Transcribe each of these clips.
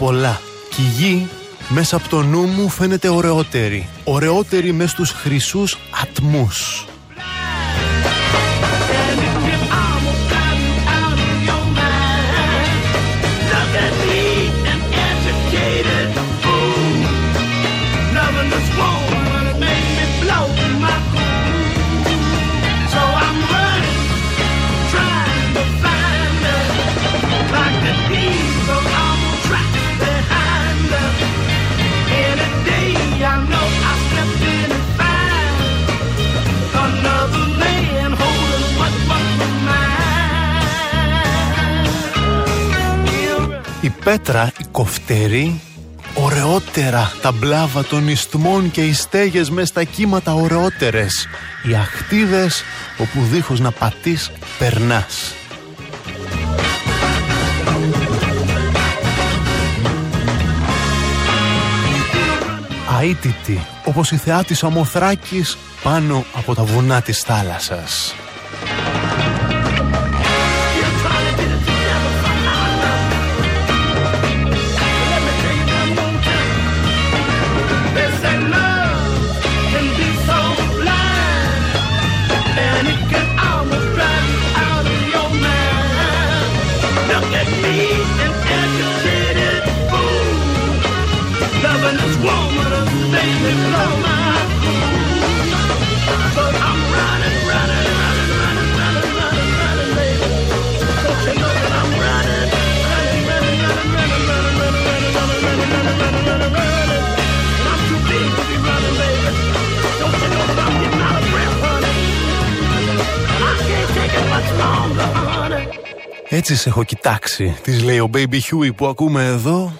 Έχω δει πολλά και η γη μέσα από το νου μου φαίνεται ωραιότερη. Ωραιότερη μέσα στους χρυσούς ατμούς. Πέτρα, η κοφτερή, ωραιότερα τα μπλάβα των ιστμών και οι στέγες μες στα κύματα ωραιότερες, οι αχτίδες όπου δίχως να πατείς περνάς. Αίτητη, όπως η θεά της Αμοθράκης πάνω από τα βουνά της θάλασσας. Έτσι σε έχω κοιτάξει, της λέει ο Baby Huey που ακούμε εδώ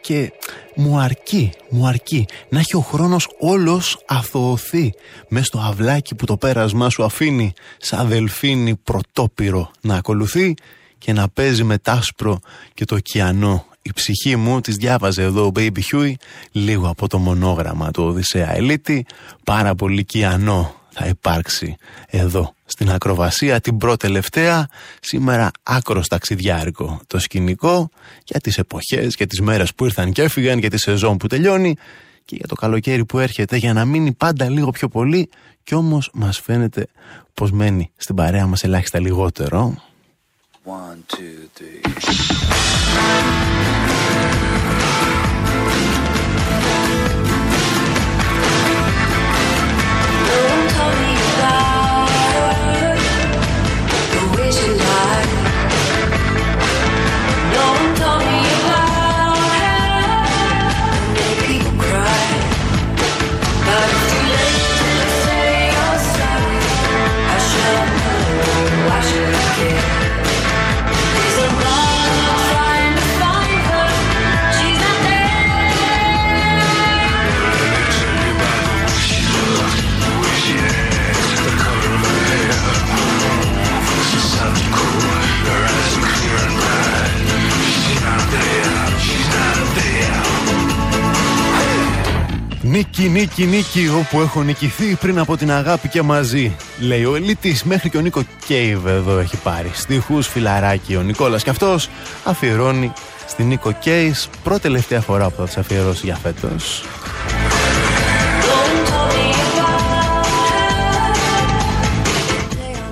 και μου αρκεί, μου αρκεί να έχει ο χρόνος όλος αθωωθεί μες στο αυλάκι που το πέρασμά σου αφήνει σαν δελφίνι πρωτόπυρο να ακολουθεί και να παίζει με τάσπρο και το ωκεανό. Η ψυχή μου της διάβαζε εδώ ο Baby Huey λίγο από το μονόγραμμα του Οδυσσέα Ελίτη πάρα πολύ κιανό θα υπάρξει εδώ στην ακροβασία την πρώτη τελευταία σήμερα άκρος ταξιδιάρικο το σκηνικό για τις εποχές, για τις μέρες που ήρθαν και έφυγαν, για τη σεζόν που τελειώνει και για το καλοκαίρι που έρχεται για να μείνει πάντα λίγο πιο πολύ κι όμως μας φαίνεται πως μένει στην παρέα μας ελάχιστα λιγότερο. One, two, Νίκη, νίκη, νίκη, όπου έχω νικηθεί πριν από την αγάπη και μαζί. Λέει ο Ελίτης, μέχρι και ο Νίκο Κέιβ εδώ έχει πάρει. Στίχους, φιλαράκι ο Νικόλας και αυτός αφιερώνει στην Νίκο Κέις πρώτη τελευταία φορά που θα τις αφιερώσει για φέτος.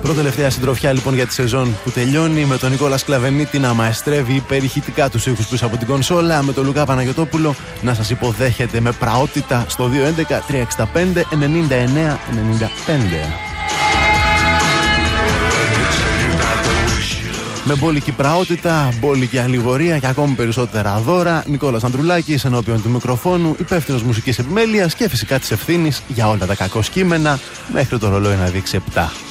Πρώτη τελευταία συντροφιά λοιπόν για τη σεζόν που τελειώνει με τον Νικόλα Σκλαβενίτη να μαεστρεύει υπερηχητικά τους ήχους πίσω από την κονσόλα, με τον Λουκά Παναγιοτόπουλο να σας υποδέχεται με πραότητα στο 211 365 99 95. Με μπόλικη πραότητα, μπόλικη αλληγορία και ακόμη περισσότερα δώρα, Νικόλας Ανδρουλάκης ενώπιον του μικροφόνου, υπεύθυνος μουσικής επιμέλειας και φυσικά της ευθύνης για όλα τα κακό κείμενα, μέχρι το ρολόι να δείξει 7.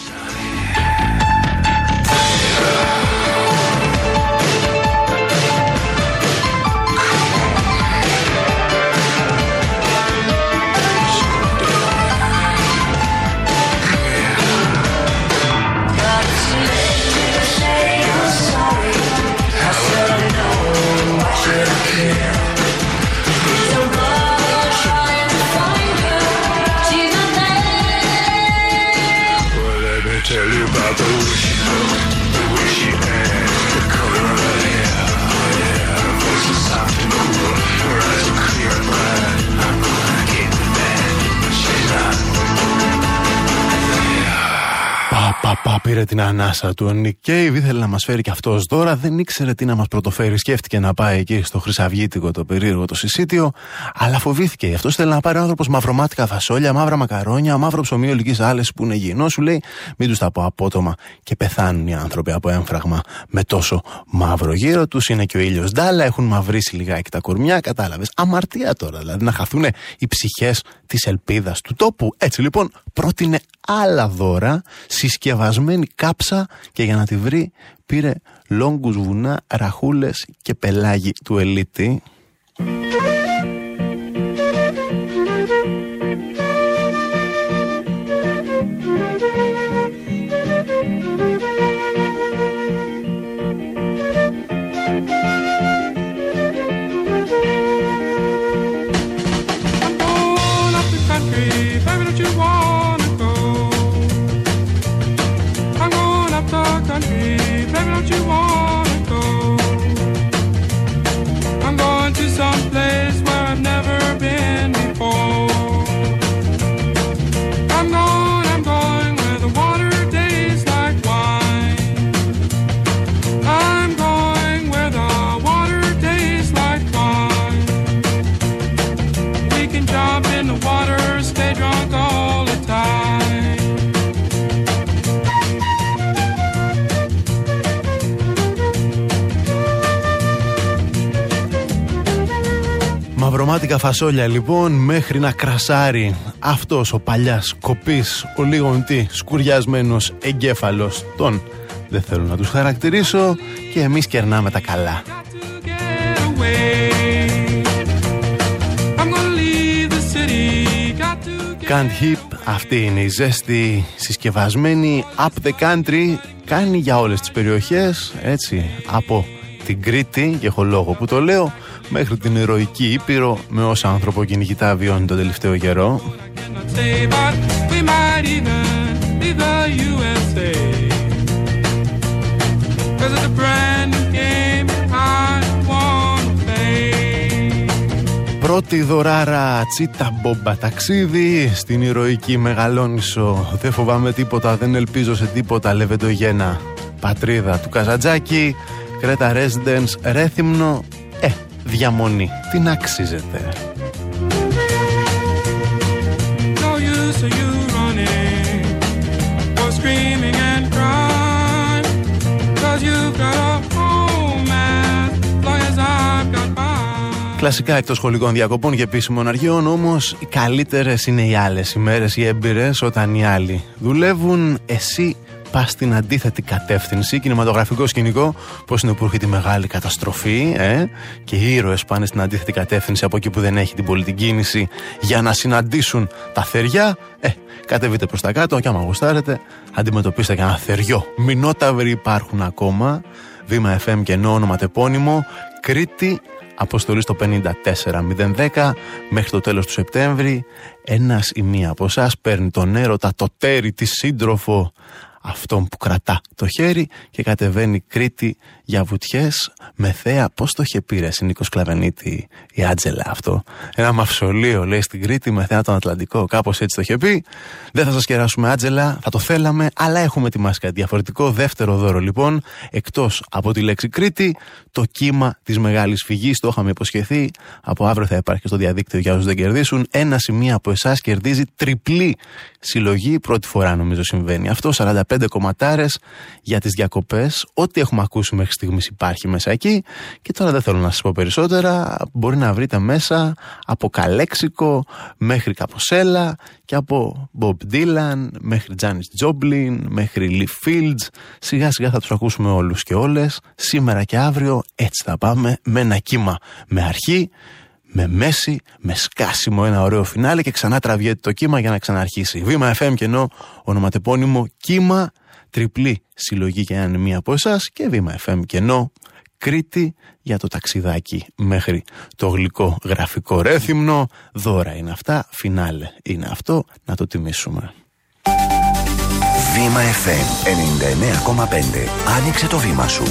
Πήρε την ανάσα του. Ο Νικ ήθελε να μας φέρει και αυτός δώρα. Δεν ήξερε τι να μας πρωτοφέρει. Σκέφτηκε να πάει εκεί στο Χρυσαυγίτικο το περίεργο το συσίτιο. Αλλά φοβήθηκε. Αυτό θέλει να πάρει άνθρωπος μαυρομάτικα φασόλια, μαύρα μακαρόνια, μαύρο ψωμί ολικής άλε που είναι υγιεινό. Σου λέει μην τους τα πω απότομα. Και πεθάνουν οι άνθρωποι από έμφραγμα με τόσο μαύρο γύρω τους. Είναι και ο ήλιος ντάλα. Έχουν μαυρίσει λιγάκι τα κορμιά. Κατάλαβες. Αμαρτία τώρα. Δηλαδή να χαθούν οι ψυχές της ελπίδας του τόπου. Έτσι λοιπόν πρότεινε άλλα δώρα, συσκευασμένη κάψα και για να τη βρει πήρε λόγκους βουνά, ραχούλες και πελάγι του ελίτη. Μαυρομάτικα φασόλια λοιπόν μέχρι να κρασάρει αυτός ο παλιάς κοπής, ο λίγον τι σκουριασμένος εγκέφαλος των δεν θέλω να τους χαρακτηρίσω και εμείς κερνάμε τα καλά. Can't Hip, αυτή είναι η ζέστη συσκευασμένη Up the Country κάνει για όλες τις περιοχές έτσι από την Κρήτη και έχω λόγο που το λέω μέχρι την ηρωική Ήπειρο με όσα άνθρωπο κυνηγητά βιώνει τον τελευταίο καιρό. Πρώτη δωράρα τσίτα μπόμπα ταξίδι στην ηρωική Μεγαλόνισο Δεν φοβάμαι τίποτα, δεν ελπίζω σε τίποτα Λεβεντογένα πατρίδα του Καζατζάκη Κρέτα Residence, Ρέθυμνο Ε, διαμονή. Την αξίζεται. Κλασικά εκτός σχολικών διακοπών και επίσημων αργιών, όμως οι καλύτερες είναι οι άλλες ημέρες, οι έμπειρες, όταν οι άλλοι δουλεύουν, εσύ πας στην αντίθετη κατεύθυνση. Κινηματογραφικό σκηνικό, πώ είναι που έρχεται η μεγάλη καταστροφή, ε, και οι ήρωες πάνε στην αντίθετη κατεύθυνση από εκεί που δεν έχει την πολιτική κίνηση για να συναντήσουν τα θεριά. Ε, κατεβείτε προς τα κάτω και άμα γουστάρετε, αντιμετωπίστε και ένα θεριό. Μηνόταυροι υπάρχουν ακόμα. Βήμα FM και ενώ ονοματεπώνυμο. Κρήτη αποστολή στο 54010 μέχρι το τέλος του Σεπτέμβρη ένας ή μία από εσάς παίρνει τον έρωτα, το τέρι, τη σύντροφο αυτόν που κρατά το χέρι και κατεβαίνει Κρήτη για βουτιές με θέα. Πώς το είχε πει ρε Νίκος Κλαβενίτη η Άτζελα αυτό. Ένα μαυσολείο λέει στην Κρήτη με θέα τον Ατλαντικό. Κάπως έτσι το είχε πει. Δεν θα σας κεράσουμε Άτζελα, θα το θέλαμε, αλλά έχουμε ετοιμάσει κάτι διαφορετικό. Δεύτερο δώρο λοιπόν, εκτός από τη λέξη Κρήτη, το κύμα της μεγάλης φυγής. Το είχαμε υποσχεθεί. Από αύριο θα υπάρχει και στο διαδίκτυο για όσους δεν κερδίσουν. Ένα σημείο από εσάς κερδίζει τριπλή συλλογή. Πρώτη φορά νομίζω συμβαίνει αυτό. 45 κομματάρες για τις διακοπές. Ό,τι έχουμε ακούσει μέχρι στιγμής υπάρχει μέσα εκεί. Και τώρα δεν θέλω να σας πω περισσότερα. Μπορεί να βρείτε μέσα από Καλέξικο μέχρι Καποσέλα και από Bob Dylan μέχρι Janis Joplin μέχρι Lee Fields. Σιγά σιγά θα τους ακούσουμε όλους και όλες. Σήμερα και αύριο έτσι θα πάμε με ένα κύμα με αρχή με μέση, με σκάσιμο ένα ωραίο φινάλε και ξανά τραβιέται το κύμα για να ξαναρχίσει. Βήμα FM και ενώ ονοματεπώνυμο κύμα, τριπλή συλλογή για έναν μία από εσάς και βήμα FM και ενώ Κρήτη για το ταξιδάκι μέχρι το γλυκό γραφικό ρέθυμνο. Δώρα είναι αυτά, φινάλε είναι αυτό, να το τιμήσουμε. Βήμα FM 99,5. Άνοιξε το βήμα σου.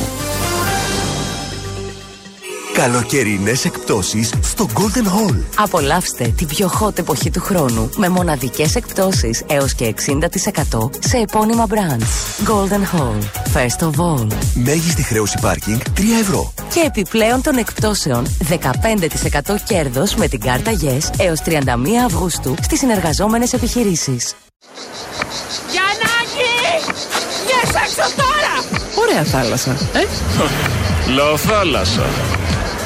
Καλοκαιρινές εκπτώσεις στο Golden Hall. Απολαύστε την πιο hot εποχή του χρόνου με μοναδικές εκπτώσεις έως και 60% σε επώνυμα brands. Golden Hall. First of all. Μέγιστη χρέωση πάρκινγκ 3 ευρώ. Και επιπλέον των εκπτώσεων 15% κέρδος με την κάρτα Yes έως 31 Αυγούστου στις συνεργαζόμενες επιχειρήσεις. Γιαννάκη! Βγες έξω τώρα! Ωραία θάλασσα, ε; Λέω θάλασσα.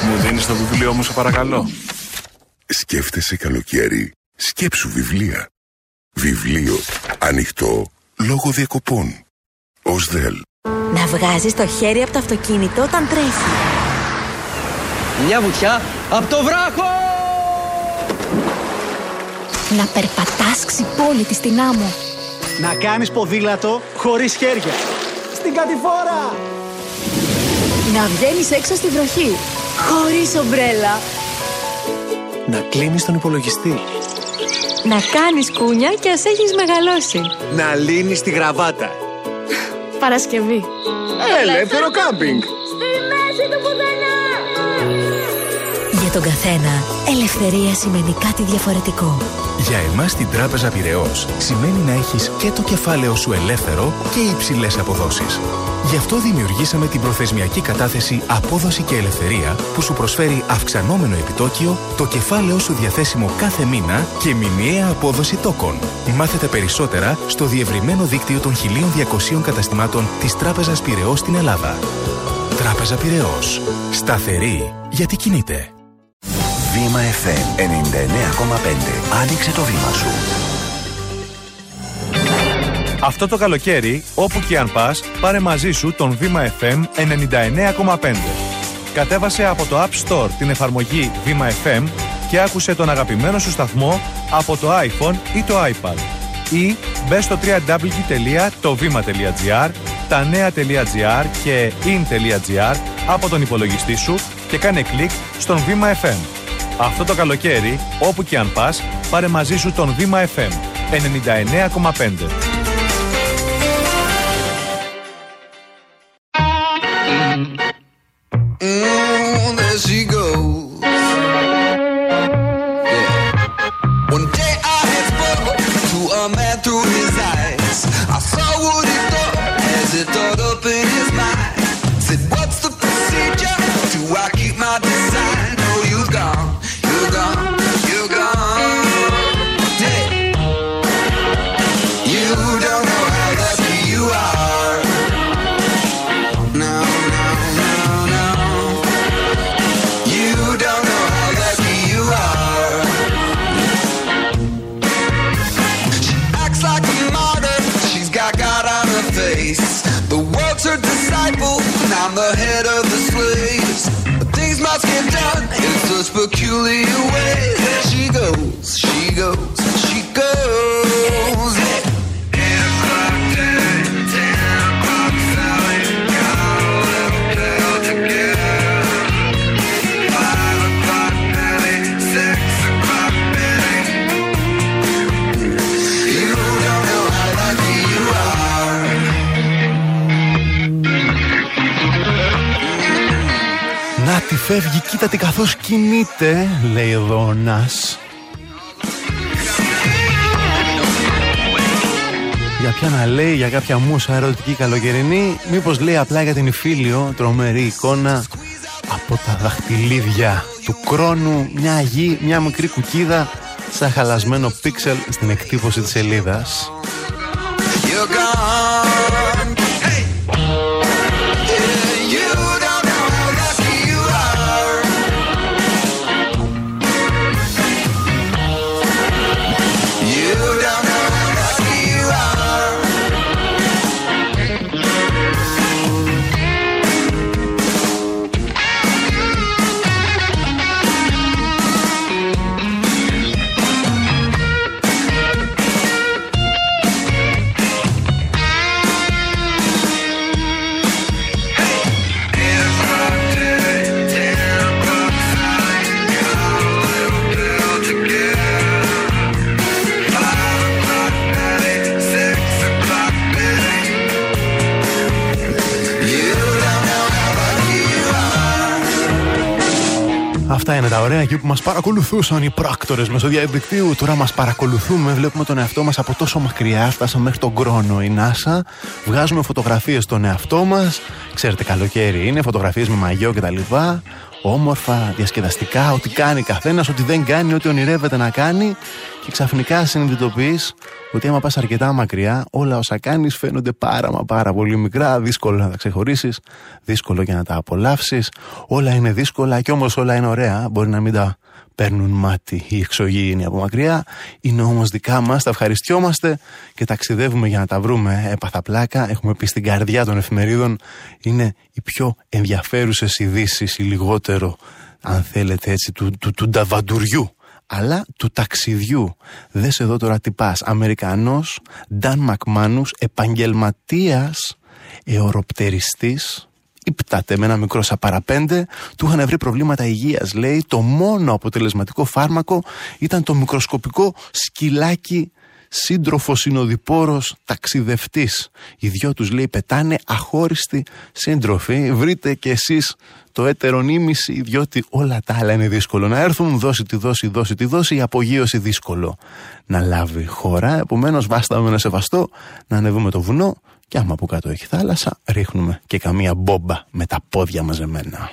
Μου δίνεις το βιβλίο μου, σε παρακαλώ. Σκέφτεσαι καλοκαίρι. Σκέψου βιβλία. Βιβλίο. Ανοιχτό. Λόγω διακοπών. Ως ΔΕΛ. Να βγάζεις το χέρι από το αυτοκίνητο όταν τρέχει. Μια βουτιά από το βράχο! Να περπατάς ξυπόλυτη στην άμμο. Να κάνεις ποδήλατο χωρίς χέρια. Στην κατηφόρα! Να βγαίνεις έξω στη βροχή. Χωρίς ομπρέλα. Να κλείνεις τον υπολογιστή. Να κάνεις κούνια και ας έχεις μεγαλώσει. Να λύνεις τη γραβάτα. Παρασκευή. Ελεύθερο κάμπινγκ. Στη μέση του πουθενά. Για τον καθένα, ελευθερία σημαίνει κάτι διαφορετικό. Για εμάς στην Τράπεζα Πυραιός σημαίνει να έχεις και το κεφάλαιο σου ελεύθερο και υψηλές αποδόσεις. Γι' αυτό δημιουργήσαμε την προθεσμιακή κατάθεση Απόδοση και Ελευθερία που σου προσφέρει αυξανόμενο επιτόκιο, το κεφάλαιο σου διαθέσιμο κάθε μήνα και μηνιαία απόδοση τόκων. Μάθετε περισσότερα στο διευρυμένο δίκτυο των 1200 καταστημάτων της Τράπεζας Πυραιός στην Ελλάδα. Τράπεζα Πυραιός. Σταθερή γιατί κινείται. Βήμα FM 99,5. Άνοιξε το βήμα σου. Αυτό το καλοκαίρι, όπου και αν πας, πάρε μαζί σου τον Βήμα FM 99,5. Κατέβασε από το App Store την εφαρμογή Βήμα FM και άκουσε τον αγαπημένο σου σταθμό από το iPhone ή το iPad. Ή μπε στο www.tovima.gr, τα νέα.gr και in.gr από τον υπολογιστή σου και κάνε κλικ στον Βήμα FM. Αυτό το καλοκαίρι, όπου και αν πας, πάρε μαζί σου τον Βήμα FM 99,5. Mm, φεύγει, κοίτα τι καθώς κινείται, λέει εδώ ο Νας. Για ποια να λέει, για κάποια μουσα ερωτική καλοκαιρινή, μήπως λέει απλά για την Ιφίλιο, τρομερή εικόνα από τα δαχτυλίδια του κρόνου, μια γη, μια μικρή κουκίδα, σαν χαλασμένο πίξελ στην εκτύπωση της σελίδας. Αυτά είναι τα ωραία εκεί που μας παρακολουθούσαν οι πράκτορες μέσω διαδικτύου. Τώρα μας παρακολουθούμε, βλέπουμε τον εαυτό μας από τόσο μακριά. Φτάσαμε μέχρι τον χρόνο η NASA. Βγάζουμε φωτογραφίες στον εαυτό μας. Ξέρετε, καλοκαίρι είναι, φωτογραφίες με μαγιό κτλ. Όμορφα, διασκεδαστικά, ό,τι κάνει καθένας, ό,τι δεν κάνει, ό,τι ονειρεύεται να κάνει. Και ξαφνικά συνειδητοποιείς ότι άμα πας αρκετά μακριά, όλα όσα κάνεις φαίνονται πάρα μα πάρα πολύ μικρά. Δύσκολο να τα ξεχωρίσεις, δύσκολο και να τα απολαύσεις. Όλα είναι δύσκολα και όμως όλα είναι ωραία. Μπορεί να μην τα παίρνουν μάτι οι εξωγήινοι από μακριά. Είναι όμως δικά μας, τα ευχαριστιόμαστε και ταξιδεύουμε για να τα βρούμε. Έπαθα πλάκα. Έχουμε πει στην καρδιά των εφημερίδων είναι οι πιο ενδιαφέρουσες ειδήσεις, ή λιγότερο, αν θέλετε έτσι, του, του, του νταβαντουριού αλλά του ταξιδιού. Δες εδώ τώρα τι πας. Αμερικανός Νταν Μακμάνους, επαγγελματίας εωροπτεριστής, υπτάται με ένα μικρό σαπαραπέντε, του είχαν βρει προβλήματα υγείας λέει, το μόνο αποτελεσματικό φάρμακο ήταν το μικροσκοπικό σκυλάκι σύντροφος συνοδοιπόρος ταξιδευτής. Οι δυο τους λέει πετάνε αχώριστη σύντροφοι. Βρείτε κι εσείς το έτερον ήμιση, διότι όλα τα άλλα είναι δύσκολο να έρθουν. Δώσει τη δόση, δώσει τη δόση. Η απογείωση δύσκολο να λάβει χώρα. Επομένως, βάστα με ένα σεβαστό να ανεβούμε το βουνό. Και άμα από κάτω έχει θάλασσα, ρίχνουμε και καμία μπόμπα με τα πόδια μαζεμένα.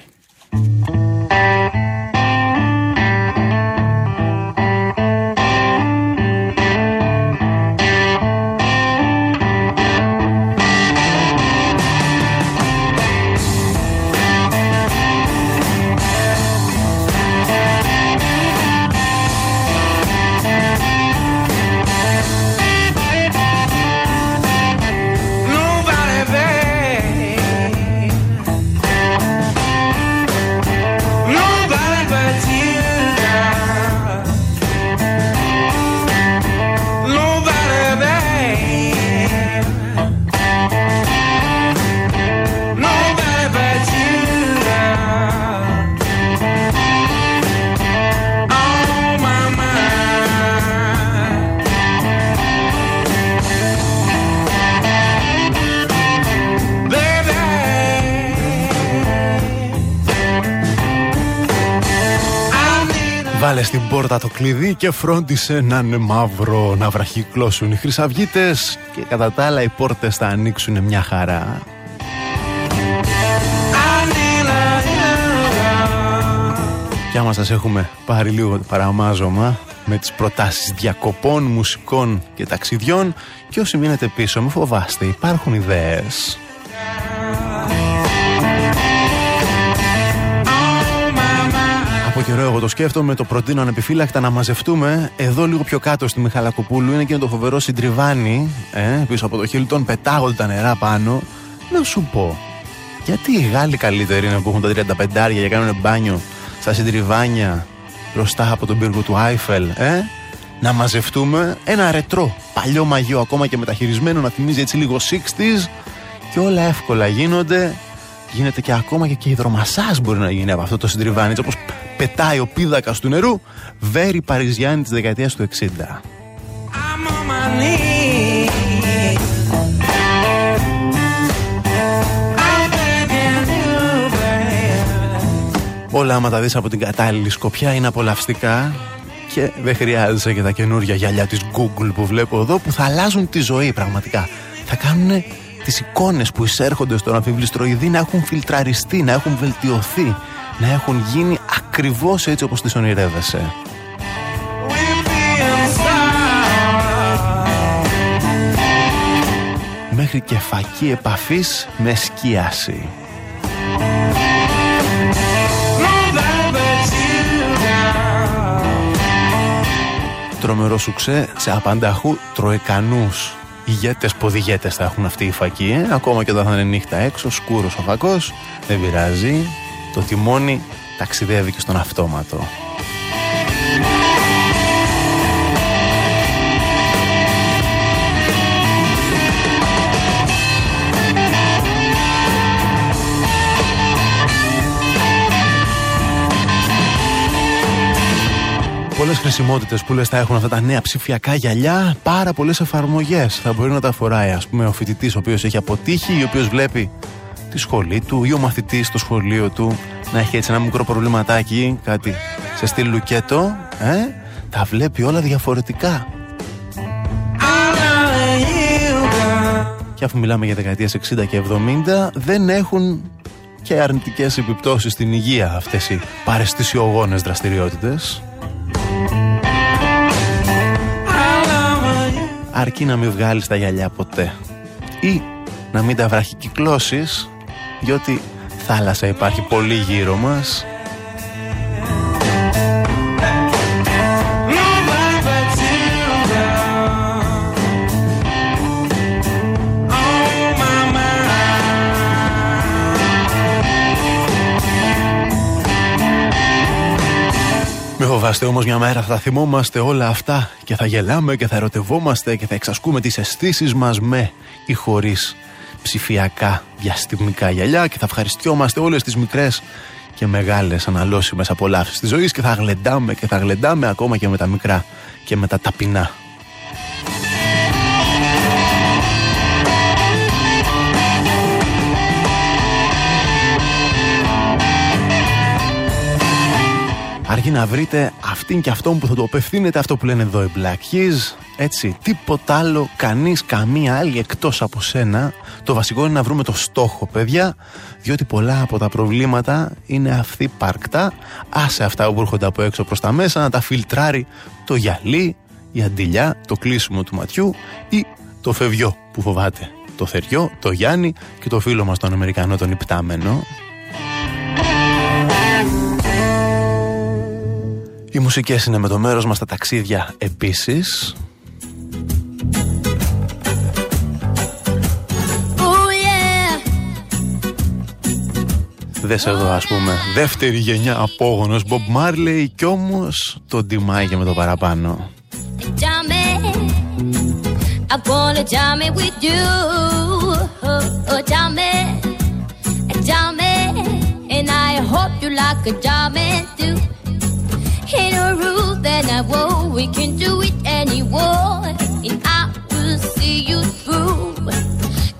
Πόρτα το κλειδί και φρόντισε να είναι μαύρο, να βραχυκλώσουν οι χρυσαυγίτες και κατά τα άλλα οι πόρτες θα ανοίξουν μια χαρά. Και άμα σας έχουμε πάρει λίγο παραμάζωμα με τις προτάσεις διακοπών, μουσικών και ταξιδιών και όσοι μείνετε πίσω μην φοβάστε υπάρχουν ιδέες από καιρό εγώ το σκέφτομαι, το προτείνω ανεπιφύλακτα να μαζευτούμε εδώ λίγο πιο κάτω στη Μιχαλακοπούλου. Είναι και το φοβερό συντριβάνι, ε, πίσω από το Χίλτον, πετάγονται τα νερά πάνω. Να σου πω, γιατί οι Γάλλοι καλύτεροι είναι που έχουν τα 35 για κάνουν μπάνιο στα συντριβάνια μπροστά από τον πύργο του Άιφελ, ε; Να μαζευτούμε ένα ρετρό παλιό μαγείο ακόμα και μεταχειρισμένο να θυμίζει έτσι λίγο 60s και όλα εύκολα γίνονται γίνεται και ακόμα και, και υδρομασάζ μπορεί να γίνει από αυτό το συντριβάνι όπως πετάει ο πίδακας του νερού βέρει Παριζιάννη της δεκαετίας του 60 Όλα άμα τα δεις από την κατάλληλη σκοπιά είναι απολαυστικά και δεν χρειάζεσαι και τα καινούργια γυαλιά της Google που βλέπω εδώ που θα αλλάζουν τη ζωή πραγματικά. Θα κάνουν τις εικόνες που εισέρχονται στον αμφιβληστροειδή να έχουν φιλτραριστεί, να έχουν βελτιωθεί, να έχουν γίνει ακριβώς έτσι όπως τις ονειρεύεσαι. Μέχρι και φακή επαφής με σκίαση. Τρομερό σουξέ σε απανταχού τροεκανούς ηγέτες ποδηγέτες θα έχουν αυτή η φακή ε; ακόμα και όταν θα είναι νύχτα έξω σκούρος ο φακός δεν πειράζει το τιμόνι ταξιδεύει και στον αυτόματο πολλές χρησιμότητες που λες θα έχουν αυτά τα νέα ψηφιακά γυαλιά, πάρα πολλές εφαρμογές. Θα μπορεί να τα φοράει, ας πούμε, ο φοιτητής ο οποίος έχει αποτύχει ή ο οποίος βλέπει τη σχολή του ή ο μαθητής στο σχολείο του να έχει έτσι ένα μικρό προβληματάκι, κάτι σε στυλ λουκέτο, ε, τα βλέπει όλα διαφορετικά. Και αφού μιλάμε για δεκαετίες 60 και 70, δεν έχουν και αρνητικές επιπτώσεις στην υγεία αυτές οι παρεστησιογόνες δραστηριότητες. Αρκεί να μην βγάλεις τα γυαλιά ποτέ. Ή να μην τα βραχικυκλώσεις, διότι θάλασσα υπάρχει πολύ γύρω μας. Φοβάστε όμως μια μέρα θα θυμόμαστε όλα αυτά και θα γελάμε και θα ερωτευόμαστε και θα εξασκούμε τις αισθήσεις μας με ή χωρίς ψηφιακά διαστημικά γυαλιά και θα ευχαριστιόμαστε όλες τις μικρές και μεγάλες αναλώσιμες απολαύσεις της ζωής και θα γλεντάμε και θα γλεντάμε ακόμα και με τα μικρά και με τα ταπεινά. Αρκεί να βρείτε αυτήν και αυτόν που θα το απευθύνετε αυτό που λένε εδώ οι Black Keys έτσι τίποτα άλλο κανείς καμία άλλη εκτός από σένα. Το βασικό είναι να βρούμε το στόχο παιδιά διότι πολλά από τα προβλήματα είναι αυτή πάρκτα άσε αυτά που έρχονται από έξω προς τα μέσα να τα φιλτράρει το γυαλί η αντιλιά, το κλείσιμο του ματιού ή το φευγιό που φοβάται. Το θεριό, το Γιάννη και το φίλο μας τον Αμερικανό τον υπτάμενο. Οι μουσικές είναι με το μέρος μας τα ταξίδια επίσης. δες εδώ πούμε δεύτερη γενιά απόγονος Bob Marley κι όμως το τιμάει και με το παραπάνω.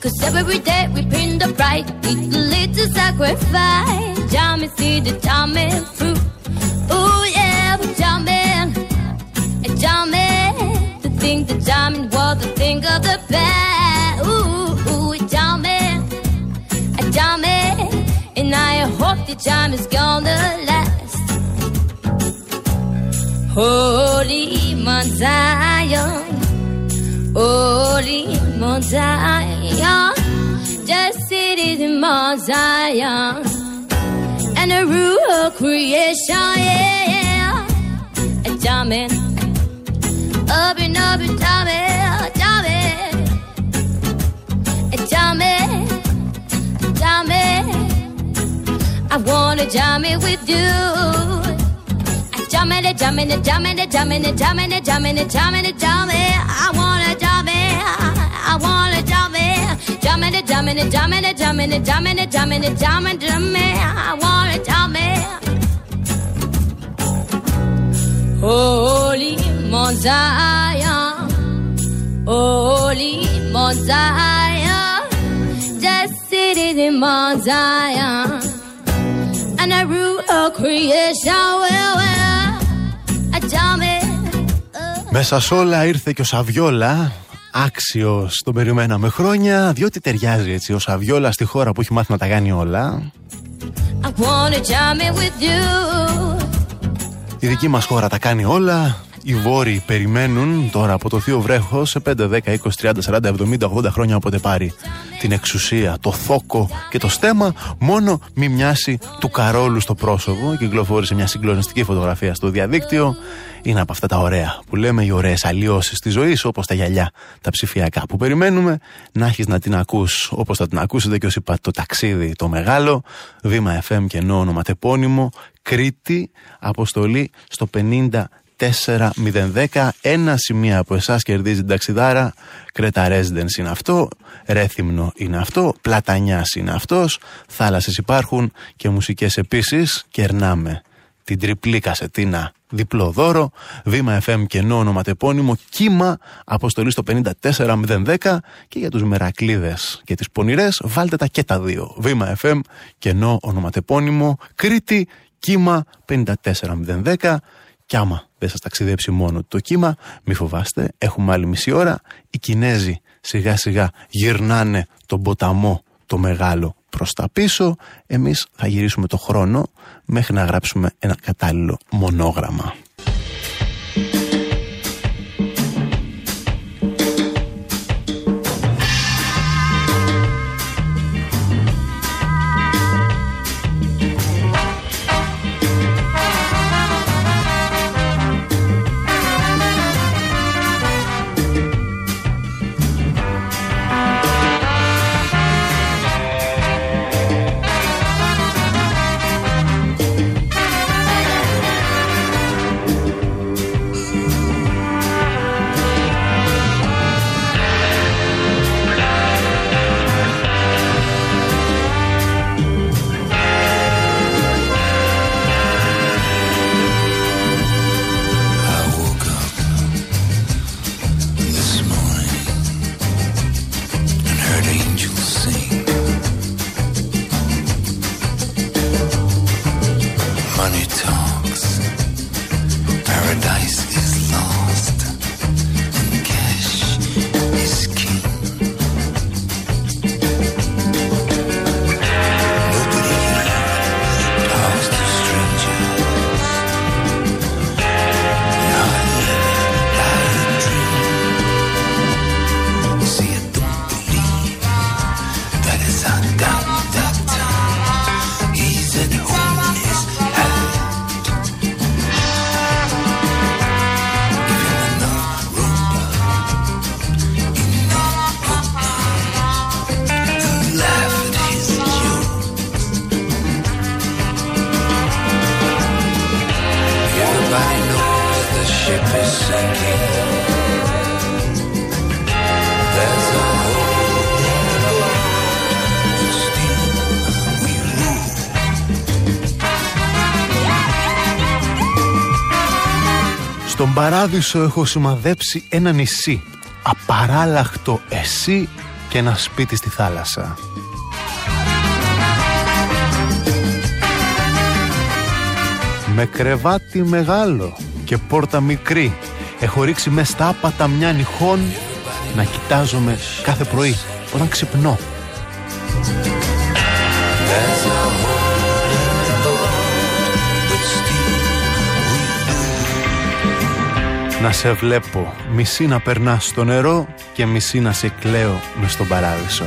Cause every day we bring the bright. It leads to sacrifice. Jamming, see the jamming through. Ooh, yeah, we're jamming. Jamming. To think the jamming was the thing of the past. Ooh, ooh, we're jamming. Jamming. And I hope the jam is gonna last. Holy Mount Zion, Holy Mount Zion, just cities in Mount Zion, and the of creation, yeah, and jumping up and up and jumping, jumping, jumping, jumping. I wanna jump it with you it, jumping it, jumping it, jumping it, jumping it, jumping it, jumping it. I wanna jump it, I wanna jump it, jumping it, jumping it, jumping it, jumping it, jumping it, jumping it. I wanna jump it. Holy Mount Holy Mount the city in Mount and the root of creation. Well, well. Μέσα σ' όλα ήρθε και ο Σαβιόλα Άξιος τον περιμέναμε χρόνια Διότι ταιριάζει έτσι ο Σαβιόλα στη χώρα που έχει μάθει να τα κάνει όλα. Η δική μας χώρα τα κάνει όλα οι Βόρειοι περιμένουν τώρα από το Θείο Βρέχο σε 5, 10, 20, 30, 40, 70, 80 χρόνια όποτε πάρει την εξουσία, το θόκο και το στέμα, μόνο μη μοιάσει του Καρόλου στο πρόσωπο. Κυκλοφόρησε μια συγκλονιστική φωτογραφία στο διαδίκτυο. Είναι από αυτά τα ωραία που λέμε οι ωραίες αλλοιώσεις της ζωής, όπως τα γυαλιά, τα ψηφιακά που περιμένουμε να έχεις να την ακούς όπως θα την ακούσετε και όσοι είπα το ταξίδι το μεγάλο. Βήμα FM και ενώ ονοματεπώνυμο. Κρήτη, αποστολή στο 50 4-0-10. Ένα σημείο από εσάς κερδίζει την ταξιδάρα. Κρέτα Residence είναι αυτό. Ρέθυμνο είναι αυτό. Πλατανιάς είναι αυτός. Θάλασσες υπάρχουν και μουσικές επίσης. Κερνάμε την τριπλή κασετίνα διπλό δώρο. Βήμα FM κενό ονοματεπώνυμο. Κύμα αποστολή στο 54010. Και για τους μερακλείδες και τις πονηρές, βάλτε τα και τα δύο. Βήμα FM κενό ονοματεπώνυμο. Κρήτη κύμα 54010. Κι άμα δεν σας ταξιδέψει μόνο το κύμα, μη φοβάστε, έχουμε άλλη μισή ώρα. Οι Κινέζοι σιγά σιγά γυρνάνε τον ποταμό το μεγάλο προς τα πίσω. Εμείς θα γυρίσουμε το χρόνο μέχρι να γράψουμε ένα κατάλληλο μονόγραμμα. Παράδεισο έχω σημαδέψει ένα νησί. Απαράλλαχτο εσύ και ένα σπίτι στη θάλασσα. Με κρεβάτι μεγάλο και πόρτα μικρή Έχω ρίξει μες στα άπατα μια νυχών Να κοιτάζομαι κάθε πρωί όταν ξυπνώ Να σε βλέπω, μισή να περνάς στο νερό και μισή να σε κλαίω μες στον παράδεισο.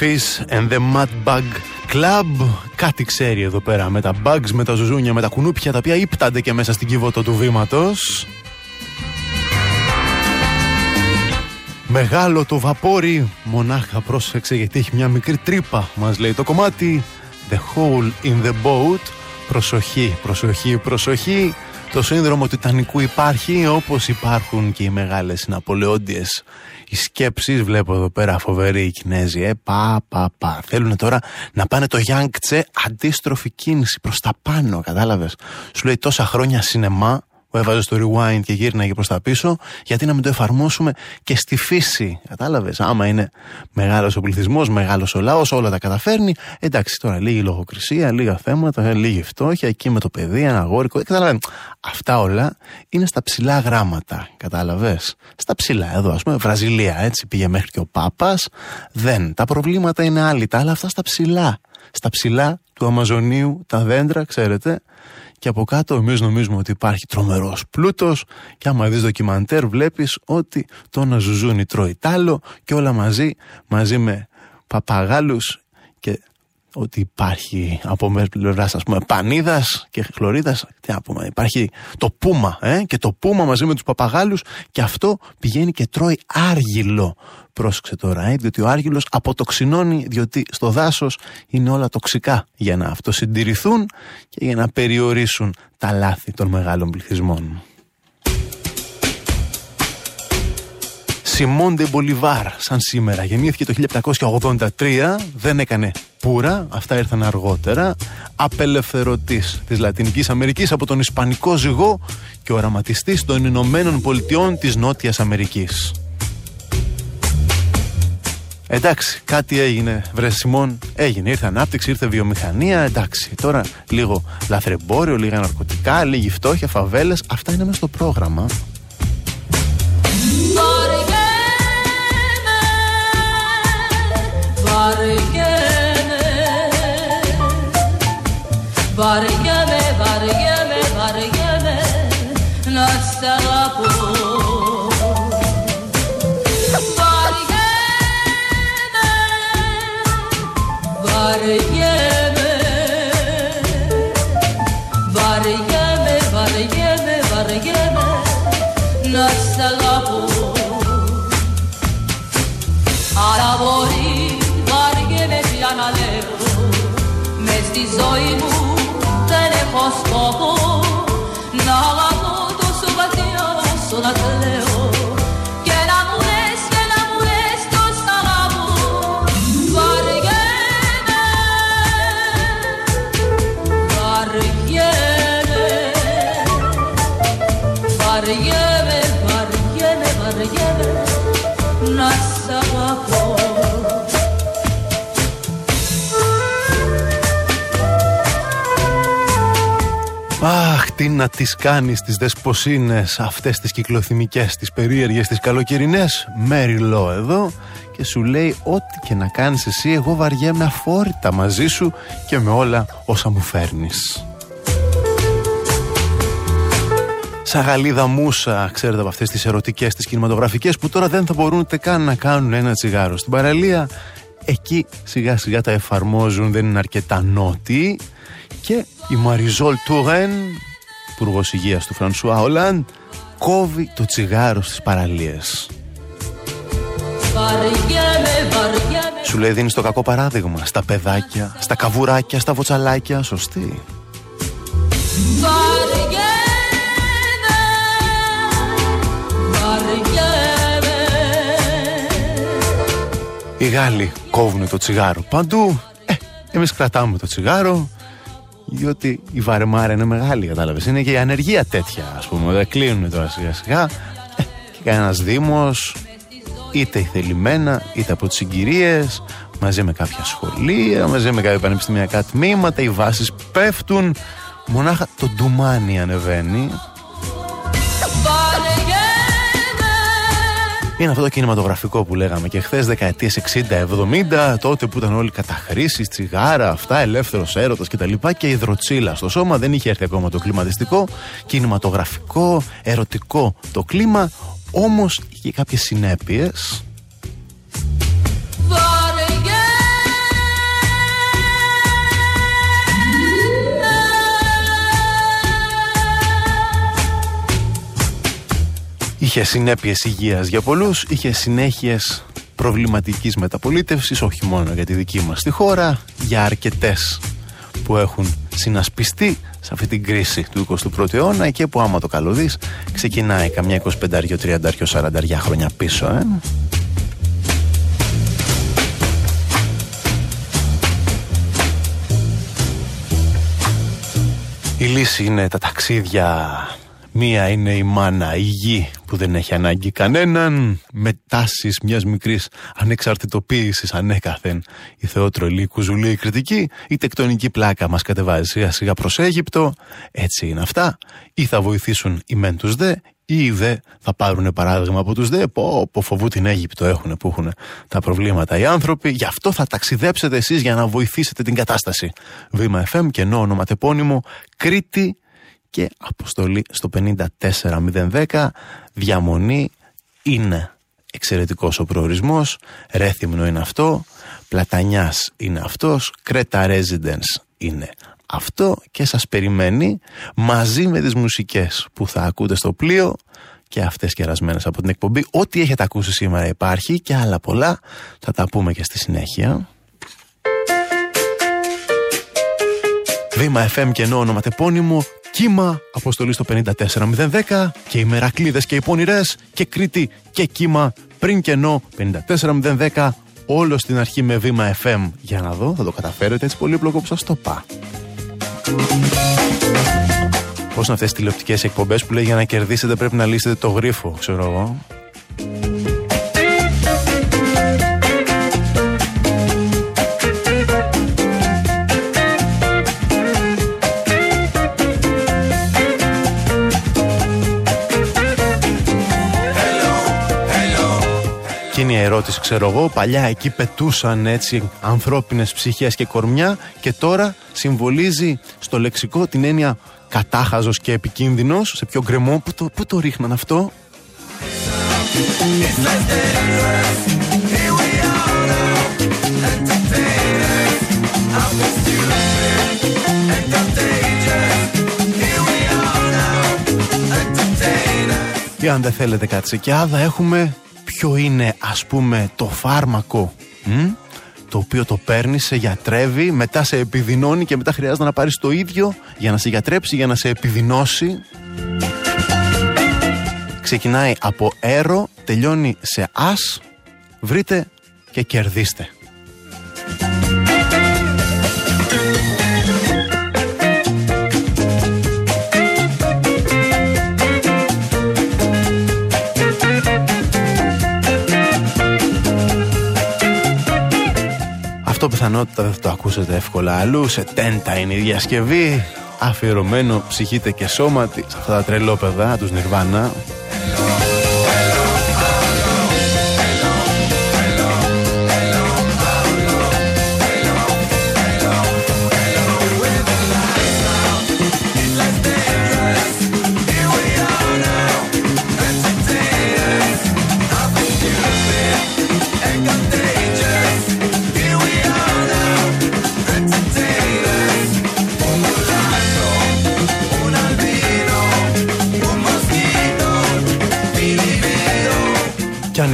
Fish and the Mad Bug Club. Κάτι ξέρει εδώ πέρα με τα bugs, με τα ζουζούνια, με τα κουνούπια τα οποία ύπτανται και μέσα στην κύβωτο του βήματος. Μεγάλο το βαπόρι, μονάχα πρόσεξε γιατί έχει μια μικρή τρύπα Μας λέει το κομμάτι. The hole in the boat. Προσοχή, προσοχή, προσοχή. Το σύνδρομο του Τιτανικού υπάρχει όπως υπάρχουν και οι μεγάλες Ναπολεόντιες οι σκέψεις βλέπω εδώ πέρα φοβεροί οι Κινέζοι ε, πα, πα, πα. θέλουν τώρα να πάνε το Γιάνγκτσε αντίστροφη κίνηση προς τα πάνω κατάλαβες σου λέει τόσα χρόνια σινεμά που έβαζε στο rewind και γύρναγε προς τα πίσω, γιατί να μην το εφαρμόσουμε και στη φύση. Κατάλαβες. Άμα είναι μεγάλος ο πληθυσμός, μεγάλος ο λαός, όλα τα καταφέρνει. Εντάξει, τώρα λίγη λογοκρισία, λίγα θέματα, λίγη φτώχεια, εκεί με το παιδί, ένα αγόρικο. Κατάλαβε. Αυτά όλα είναι στα ψηλά γράμματα. Κατάλαβες. Στα ψηλά, εδώ ας πούμε, Βραζιλία, έτσι πήγε μέχρι και ο Πάπας. Δεν. Τα προβλήματα είναι άλλοι, τα άλλα αυτά στα ψηλά. Στα ψηλά του Αμαζονίου, τα δέντρα, ξέρετε, και από κάτω εμείς νομίζουμε ότι υπάρχει τρομερός πλούτος και άμα δεις ντοκιμαντέρ βλέπεις ότι το να ζουζούνι τρώει τάλο και όλα μαζί, μαζί με παπαγάλους και ότι υπάρχει από πλευράς ας πούμε πανίδας και χλωρίδας. Τι να πούμε, υπάρχει το πούμα, ε, και το πούμα μαζί με τους παπαγάλους και αυτό πηγαίνει και τρώει άργυλο. Πρόσεξε τώρα, ε, διότι ο άργυλος αποτοξινώνει, διότι στο δάσος είναι όλα τοξικά για να αυτοσυντηρηθούν και για να περιορίσουν τα λάθη των μεγάλων πληθυσμών. Σιμόντε Μπολιβάρ, σαν σήμερα. Γεννήθηκε το 1783, δεν έκανε πουρα, αυτά ήρθαν αργότερα. Απελευθερωτής της Λατινικής Αμερικής από τον Ισπανικό ζυγό και οραματιστής των Ηνωμένων Πολιτειών της Νότιας Αμερικής. Εντάξει, κάτι έγινε, βρε Σιμών, έγινε. Ήρθε ανάπτυξη, ήρθε βιομηχανία. Εντάξει, τώρα λίγο λαθρεμπόριο, λίγα ναρκωτικά, λίγη φτώχεια, φαβέλες. Αυτά είναι μέσα στο πρόγραμμα. Βαριέμαι, βαριέμαι, βαριέμαι, βαριέμαι να σ' αγαπώ βαριέμαι Βαριέμαι, βαριέμαι, βαριέμαι να σ' αγαπώ Αλλά μπορεί αναλεύω Μες στη ζωή μου δεν έχω σκοπό Να αγαπώ τόσο βαθιά όσο να κλαίω τι να τις κάνεις τις δεσποσίνες αυτές τις κυκλοθυμικές, τις περίεργες, τις καλοκαιρινές. Μέριλό εδώ και σου λέει ό,τι και να κάνεις εσύ εγώ βαριέμαι αφόρητα μαζί σου και με όλα όσα μου φέρνεις. Σαγαλίδα μουσα, ξέρετε από αυτές τις ερωτικές, τις κινηματογραφικές που τώρα δεν θα μπορούν ούτε καν να κάνουν ένα τσιγάρο στην παραλία. Εκεί σιγά σιγά τα εφαρμόζουν, δεν είναι αρκετά νότιοι και η Μαριζόλ Τουρέν, υπουργός υγείας του Φρανσουά Ολάν, κόβει το τσιγάρο στις παραλίες. Σου λέει δίνεις το κακό παράδειγμα στα παιδάκια, στα καβουράκια, στα βοτσαλάκια, σωστή. Οι Γάλλοι κόβουν το τσιγάρο παντού. Ε, εμείς κρατάμε το τσιγάρο διότι η βαρεμάρα είναι μεγάλη, κατάλαβες. Είναι και η ανεργία τέτοια, ας πούμε. Δεν κλείνουν τώρα σιγά σιγά. Ε, και κανένας Δήμος, είτε θελημένα, είτε από τις συγκυρίες, μαζί με κάποια σχολεία, μαζί με κάποια πανεπιστημιακά τμήματα, οι βάσεις πέφτουν. Μονάχα το ντουμάνι ανεβαίνει Είναι αυτό το κινηματογραφικό που λέγαμε και χθες, δεκαετίες 60-70, τότε που ήταν όλοι καταχρήσεις, τσιγάρα, αυτά, ελεύθερος έρωτας κτλ. Και, και υδροτσίλα στο σώμα. Δεν είχε έρθει ακόμα το κλιματιστικό. Κινηματογραφικό, ερωτικό το κλίμα. Όμως είχε κάποιες συνέπειες Είχε συνέπειες υγείας για πολλούς, είχε συνέχειες προβληματικής μεταπολίτευσης, όχι μόνο για τη δική μας τη χώρα, για αρκετές που έχουν συνασπιστεί σε αυτή την κρίση του 21ου αιώνα και που άμα το καλοδείς ξεκινάει καμιά 25, 30, 40 χρόνια πίσω ε. Η λύση είναι τα ταξίδια Μία είναι η μάνα, η γη που δεν έχει ανάγκη κανέναν, με τάσεις μιας μικρής ανεξαρτητοποίησης ανέκαθεν. Η Θεότρολη κουζουλή κριτική, η τεκτονική πλάκα μας κατεβάζει σιγά σιγά προς Αίγυπτο. Έτσι είναι αυτά. Ή θα βοηθήσουν οι μεν τους δε, ή οι δε θα πάρουν παράδειγμα από τους δε, πω, πω φοβού την Αίγυπτο έχουν που έχουν τα προβλήματα οι άνθρωποι. Γι' αυτό θα ταξιδέψετε εσείς για να βοηθήσετε την κατάσταση. Βήμα FM και ενώ ονοματεπώνυμο Κρήτη και αποστολή στο 54010 διαμονή είναι εξαιρετικός ο προορισμός. Ρέθυμνο είναι αυτό. Πλατανιάς είναι αυτός. Κρέτα Residence είναι αυτό. Και σας περιμένει μαζί με τις μουσικές που θα ακούτε στο πλοίο και αυτές κερασμένες από την εκπομπή. Ό,τι έχετε ακούσει σήμερα υπάρχει και άλλα πολλά. Θα τα πούμε και στη συνέχεια. Βήμα FM και ενώ ονοματεπώνυμο κύμα αποστολή στο 54010 και οι Μερακλείδες και οι Πόνηρες και Κρήτη και κύμα πριν κενό 54010 όλο στην αρχή με βήμα FM. Για να δω, θα το καταφέρετε έτσι πολύ που σας το πά. Πώς είναι αυτές τις τηλεοπτικές εκπομπές που λέει για να κερδίσετε πρέπει να λύσετε το γρίφο, ξέρω εγώ. Και είναι η ερώτηση, ξέρω εγώ. Παλιά εκεί πετούσαν έτσι ανθρώπινες ψυχές και κορμιά και τώρα συμβολίζει στο λεξικό την έννοια κατάχαζος και επικίνδυνος, σε πιο γκρεμό, πού το, πού το ρίχναν αυτό; Ή αν δεν θέλετε κάτι άδα έχουμε ποιο είναι ας πούμε το φάρμακο το οποίο το παίρνει, σε γιατρεύει, μετά σε επιδεινώνει και μετά χρειάζεται να πάρεις το ίδιο για να σε γιατρέψει, για να σε επιδεινώσει. Ξεκινάει από έρο, τελειώνει σε ας, βρείτε και κερδίστε. Πιθανότητα δεν θα το ακούσετε εύκολα αλλού. Σε τέντα είναι η διασκευή. Αφιερωμένο ψυχείτε και σώματι σε αυτά τα τρελόπεδα, τους Νιρβάνα.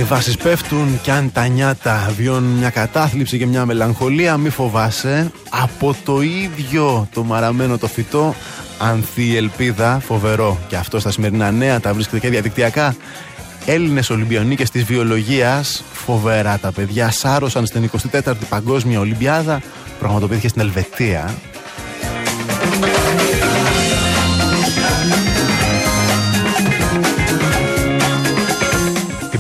Βάσεις πέφτουν και αν τα νιάτα βιώνουν μια κατάθλιψη και μια μελαγχολία μη φοβάσαι. Από το ίδιο το μαραμένο το φυτό ανθεί η ελπίδα φοβερό. Και αυτό στα σημερινά νέα τα βρίσκεται και διαδικτυακά. Έλληνες Ολυμπιονίκες της βιολογίας, φοβερά τα παιδιά, σάρωσαν στην 24η Παγκόσμια Ολυμπιάδα, πραγματοποιήθηκε στην Ελβετία.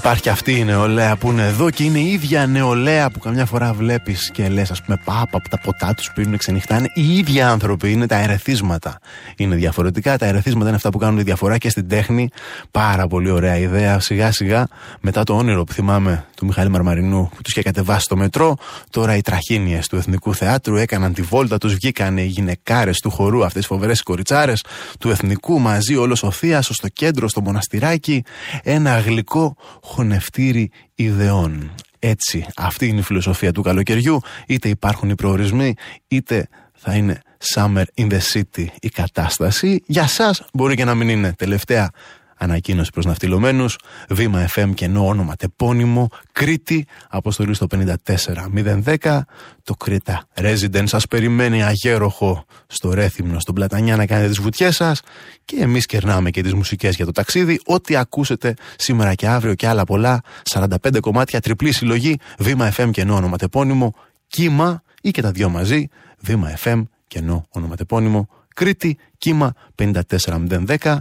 Υπάρχει αυτή η νεολαία που είναι εδώ και είναι η ίδια νεολαία που καμιά φορά βλέπεις και λες, ας πούμε, πάπα από τα ποτά τους πίνουν ξενυχτά. Είναι οι ίδιοι άνθρωποι, είναι τα ερεθίσματα. Είναι διαφορετικά. Τα ερεθίσματα είναι αυτά που κάνουν τη διαφορά και στην τέχνη. Πάρα πολύ ωραία ιδέα. Σιγά σιγά μετά το όνειρο που θυμάμαι του Μιχάλη Μαρμαρινού που τους είχε κατεβάσει στο μετρό, τώρα οι τραχίνιες του Εθνικού Θεάτρου έκαναν τη βόλτα τους, βγήκαν οι γυναικάρες του χορού, αυτές τι φοβερές κοριτσάρες του Εθνικού μαζί, όλος Σοφία, στο κέντρο, στο μοναστηράκι. Ένα γλυκό χωνευτήρι ιδεών. Έτσι, αυτή είναι η φιλοσοφία του καλοκαιριού. Είτε υπάρχουν οι προορισμοί, είτε θα είναι summer in the city η κατάσταση. Για σας μπορεί και να μην είναι. Τελευταία Ανακοίνωση προς ναυτιλωμένους. Βήμα FM και ενώ όνομα τεπώνυμο. Κρήτη. Αποστολή στο 54010. Το Κρήτα Residence σας περιμένει αγέροχο στο Ρέθυμνο, στον Πλατανιά να κάνετε τις βουτιές σας. Και εμείς κερνάμε και τις μουσικές για το ταξίδι. Ό,τι ακούσετε σήμερα και αύριο και άλλα πολλά. 45 κομμάτια, τριπλή συλλογή. Βήμα FM και ενώ όνομα τεπώνυμο. Κύμα ή και τα δυο μαζί. Βήμα FM και ενώ όνομα τεπώνυμο. Κρήτη, κύμα 54010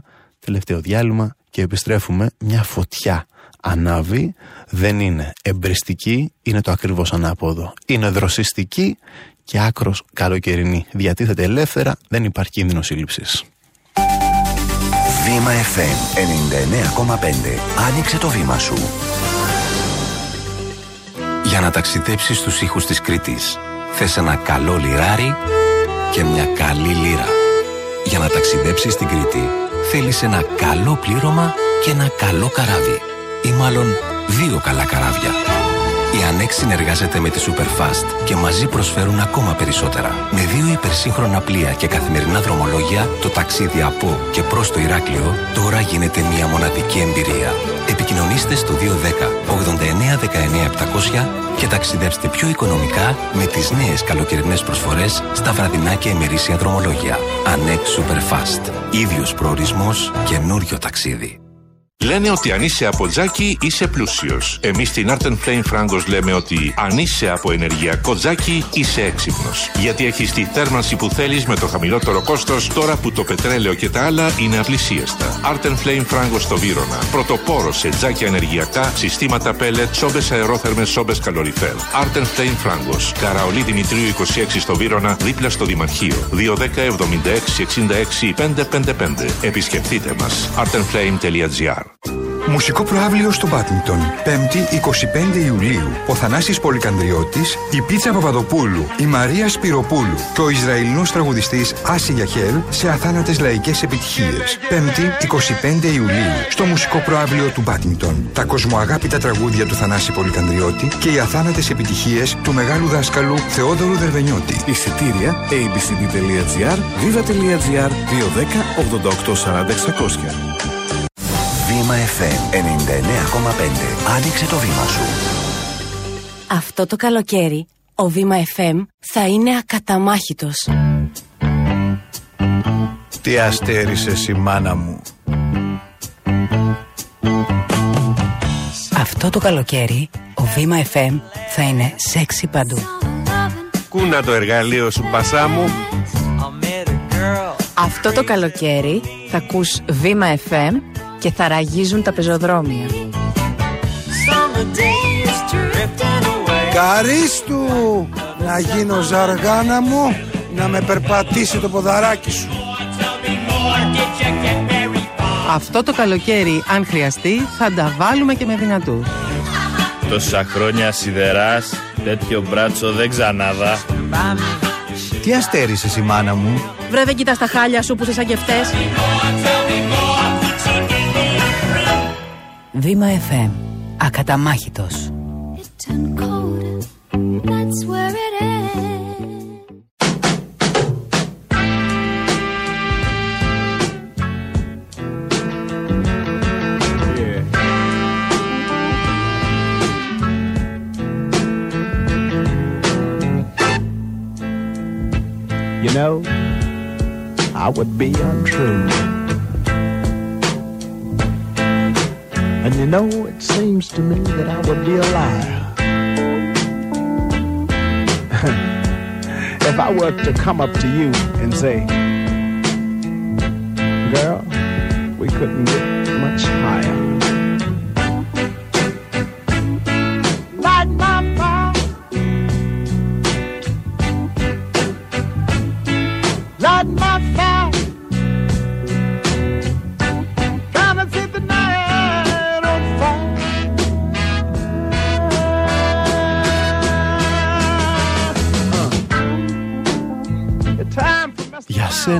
τελευταίο διάλειμμα και επιστρέφουμε μια φωτιά. Ανάβει δεν είναι εμπριστική είναι το ακριβώς ανάποδο. Είναι δροσιστική και άκρος καλοκαιρινή. Διατίθεται ελεύθερα δεν υπάρχει κίνδυνο σύλληψης. Βήμα FM 99,5 Άνοιξε το βήμα σου. Για να ταξιδέψεις στους ήχους της Κρήτης θες ένα καλό λιράρι και μια καλή λίρα Για να ταξιδέψεις στην Κρήτη θέλεις ένα καλό πλήρωμα και ένα καλό καράβι. Ή μάλλον δύο καλά καράβια. Η ΑΝΕΚ συνεργάζεται με τη Superfast και μαζί προσφέρουν ακόμα περισσότερα. Με δύο υπερσύγχρονα πλοία και καθημερινά δρομολόγια, το ταξίδι από και προς το Ηράκλειο τώρα γίνεται μια μοναδική εμπειρία. Επικοινωνήστε στο 210 89 19 700 και ταξιδέψτε πιο οικονομικά με τις νέες καλοκαιρινές προσφορές στα βραδινά και ημερήσια δρομολόγια. ΑΝΕΚ Superfast. Ίδιος προορισμός, καινούριο ταξίδι. Λένε ότι αν είσαι από τζάκι είσαι πλούσιος. Εμείς στην Art Flame Frangos λέμε ότι αν είσαι από ενεργειακό τζάκι είσαι έξυπνος. Γιατί έχεις τη θέρμανση που θέλεις με το χαμηλότερο κόστος τώρα που το πετρέλαιο και τα άλλα είναι απλησίαστα. Art Flame Frangos στο Βύρονα. Πρωτοπόρο σε τζάκια ενεργειακά, συστήματα πέλετ, σόμπες αερόθερμες, σόμπες καλοριφέρ. Art Flame Frangos. Καραολί Δημητρίου 26 στο Βύρονα, δίπλα στο Δημαρχείο. 210 76 66 555. Επισκεφτείτε μας. artandflame.gr Μουσικό προάβλιο στο Μπάτινγκτον. 5η 25 Ιουλίου. Ο Θανάσης Πολυκανδριώτης, η Πίτσα Παπαδοπούλου, η Μαρία Σπυροπούλου και ο Ισραηλινός τραγουδιστής Άση Γιαχέλ σε αθάνατες λαϊκές επιτυχίες. 5η 25 Ιουλίου. Στο μουσικό προάβλιο του Μπάτινγκτον. Τα κοσμοαγάπητα τραγούδια του Θανάση Πολυκανδριώτη και οι αθάνατες επιτυχίες του μεγάλου δάσκαλου Θεόδωρου Δερβενιώτη. Εισιτήρια abcd.gr, viva.gr, 210 88 40 600. Βήμα FM 99,5. Άνοιξε το βήμα σου. Αυτό το καλοκαίρι ο Βήμα FM θα είναι ακαταμάχητος. Τι αστέρισες η μάνα μου. Αυτό το καλοκαίρι ο Βήμα FM θα είναι σεξι παντού. Κούνα το εργαλείο σου πασά μου. Αυτό το καλοκαίρι θα ακούς Βήμα FM και θα ραγίζουν τα πεζοδρόμια. Καρίστου να γίνω ζαργάνα μου να με περπατήσει το ποδαράκι σου. Αυτό το καλοκαίρι, αν χρειαστεί, θα τα βάλουμε και με δυνατούς. Τόσα χρόνια σιδεράς, τέτοιο μπράτσο δεν ξανάδα. Τι αστέρισες η μάνα μου; Βρε δεν κοιτάς τα χάλια σου που σε σαγευτές. Βήμα FM. Ακαταμάχητος. You know, I would be untrue. And you know, it seems to me that I would be a liar. if I were to come up to you and say, girl, we couldn't get much higher.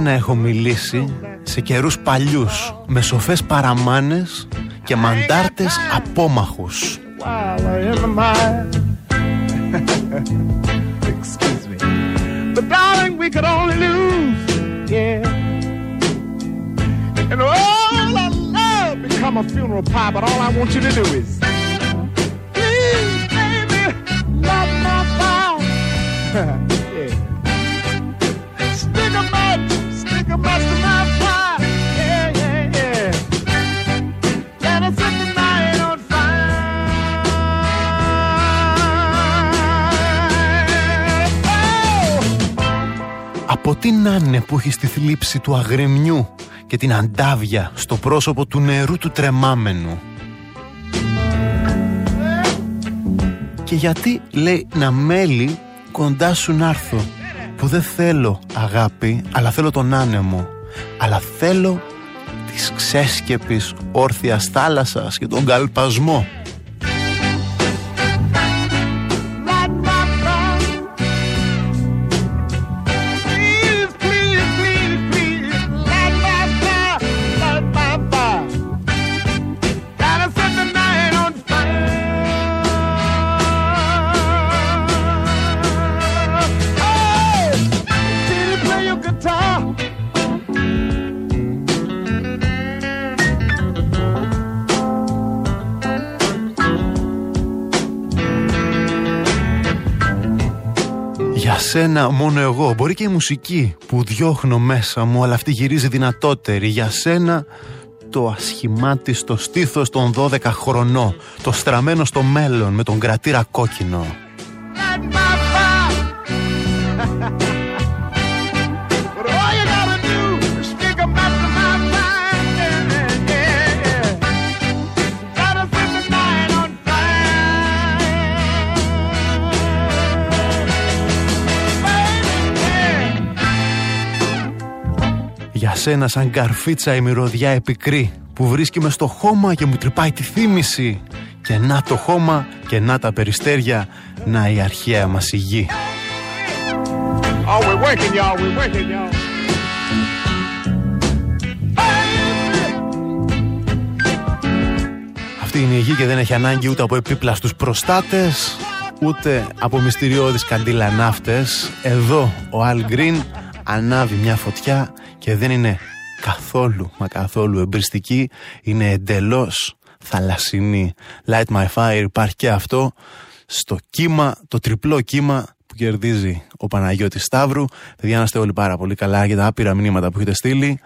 Για σένα έχω μιλήσει σε καιρούς παλιούς με σοφές παραμάνες και μαντάρτες απόμαχους. Τι να είναι που έχει τη θλίψη του αγριμιού και την αντάβια στο πρόσωπο του νερού του τρεμάμενου. Και γιατί λέει να μέλει κοντά σου να έρθω που δεν θέλω αγάπη αλλά θέλω τον άνεμο αλλά θέλω της ξέσκεπης όρθιας θάλασσας και τον καλπασμό σένα μόνο εγώ, μπορεί και η μουσική που διώχνω μέσα μου, αλλά αυτή γυρίζει δυνατότερη. Για σένα το ασχημάτιστο στήθος των 12 χρονών, το στραμμένο στο μέλλον με τον κρατήρα κόκκινο. Σένα σαν καρφίτσα η μυρωδιά επικρή που βρίσκει μες στο χώμα και μου τρυπάει τη θύμηση και να το χώμα και να τα περιστέρια να η αρχαία μας η γη. Oh, we're working, y'all; We're working, y'all; Αυτή είναι η γη και δεν έχει ανάγκη ούτε από επίπλαστους προστάτες ούτε από μυστηριώδεις καντήλα ναύτες. Εδώ ο Αλ Γκριν ανάβει μια φωτιά και δεν είναι καθόλου μα καθόλου εμπριστική είναι εντελώς θαλασσινή. Light My Fire υπάρχει και αυτό στο κύμα, το τριπλό κύμα που κερδίζει ο Παναγιώτης Σταύρου. Παιδιά να είστε όλοι πάρα πολύ καλά. Για τα άπειρα μηνύματα που έχετε στείλει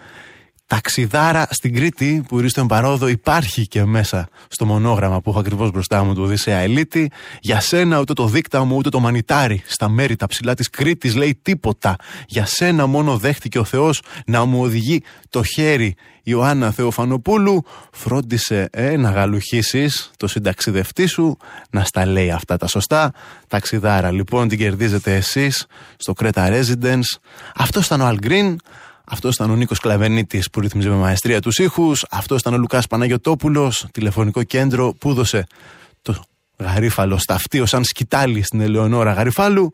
ταξιδάρα στην Κρήτη που ήρθε παρόδο υπάρχει και μέσα στο μονόγραμμα που έχω ακριβώς μπροστά μου του Οδυσσέα Ελίτη. Για σένα ούτε το δίκτυο μου ούτε το μανιτάρι στα μέρη τα ψηλά της Κρήτης λέει τίποτα. Για σένα μόνο δέχτηκε ο Θεός να μου οδηγεί το χέρι. Ιωάννα Θεοφανοπούλου φρόντισε ε, να γαλουχίσεις το συνταξιδευτή σου να στα λέει αυτά τα σωστά. Ταξιδάρα λοιπόν την κερδίζετε εσείς στο Creta Residence. Αυτός ήταν ο Αλ αυτός ήταν ο Νίκος Κλαβενίτης που ρύθμιζε με μαεστρία τους ήχους. Αυτός ήταν ο Λουκάς Παναγιοτόπουλος, τηλεφωνικό κέντρο που έδωσε το γαρίφαλο σταυτίο σαν σκητάλι στην Ελεονόρα Γαριφάλου.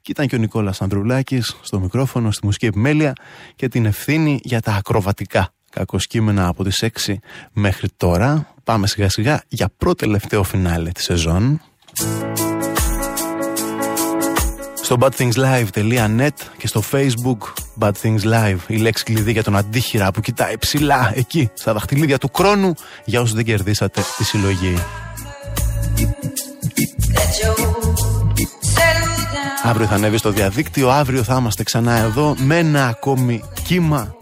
Και ήταν και ο Νικόλας Ανδρουλάκης στο μικρόφωνο, στη μουσική επιμέλεια και την ευθύνη για τα ακροβατικά κακοσκήμενα από τις 6 μέχρι τώρα. Πάμε σιγά σιγά για πρώτο τελευταίο φινάλε της σεζόν στο badthingslive.net και στο facebook Bad Things Live η λέξη κλειδί για τον αντίχειρα που κοιτάει ψηλά εκεί στα δαχτυλίδια του χρόνου για όσους δεν κερδίσατε τη συλλογή. Αύριο θα ανέβει στο διαδίκτυο, αύριο θα είμαστε ξανά εδώ με ένα ακόμη κύμα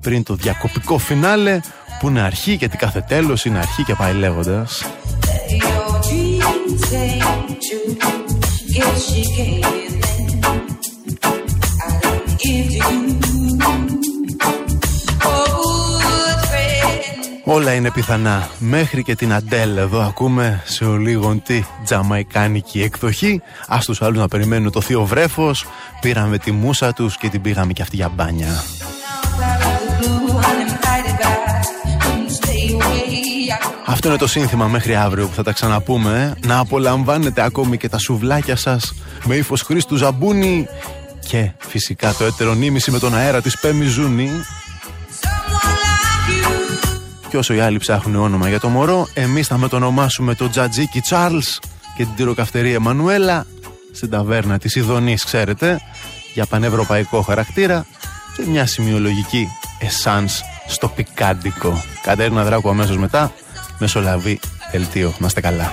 πριν το διακοπικό φινάλε που είναι αρχή γιατί κάθε τέλος είναι αρχή και πάει λέγοντας. Όλα είναι πιθανά. Μέχρι και την Αντέλ εδώ ακούμε σε ολίγον τη τζαμαϊκάνικη εκδοχή. Α τους άλλους να περιμένουν το θείο βρέφος. Πήραμε τη μουσα τους και την πήγαμε και αυτή για μπάνια. Αυτό είναι το σύνθημα μέχρι αύριο που θα τα ξαναπούμε. Να απολαμβάνετε ακόμη και τα σουβλάκια σας με ύφος Χρήστου Ζαμπούνι και φυσικά το έτερο νήμιση με τον αέρα της Πέμι Ζούνη. Και όσο οι άλλοι ψάχνουν όνομα για το μωρό, εμείς θα μετονομάσουμε το Τζατζίκι Τσάρλς και την τυροκαυτερή Εμμανουέλα στην ταβέρνα της Ιδονής, ξέρετε, για πανευρωπαϊκό χαρακτήρα και μια σημειολογική εσάνς στο πικάντικο. Κατέρινα Δράκου αμέσως μετά, μεσολαβή δελτίο. Να είστε καλά.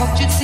what you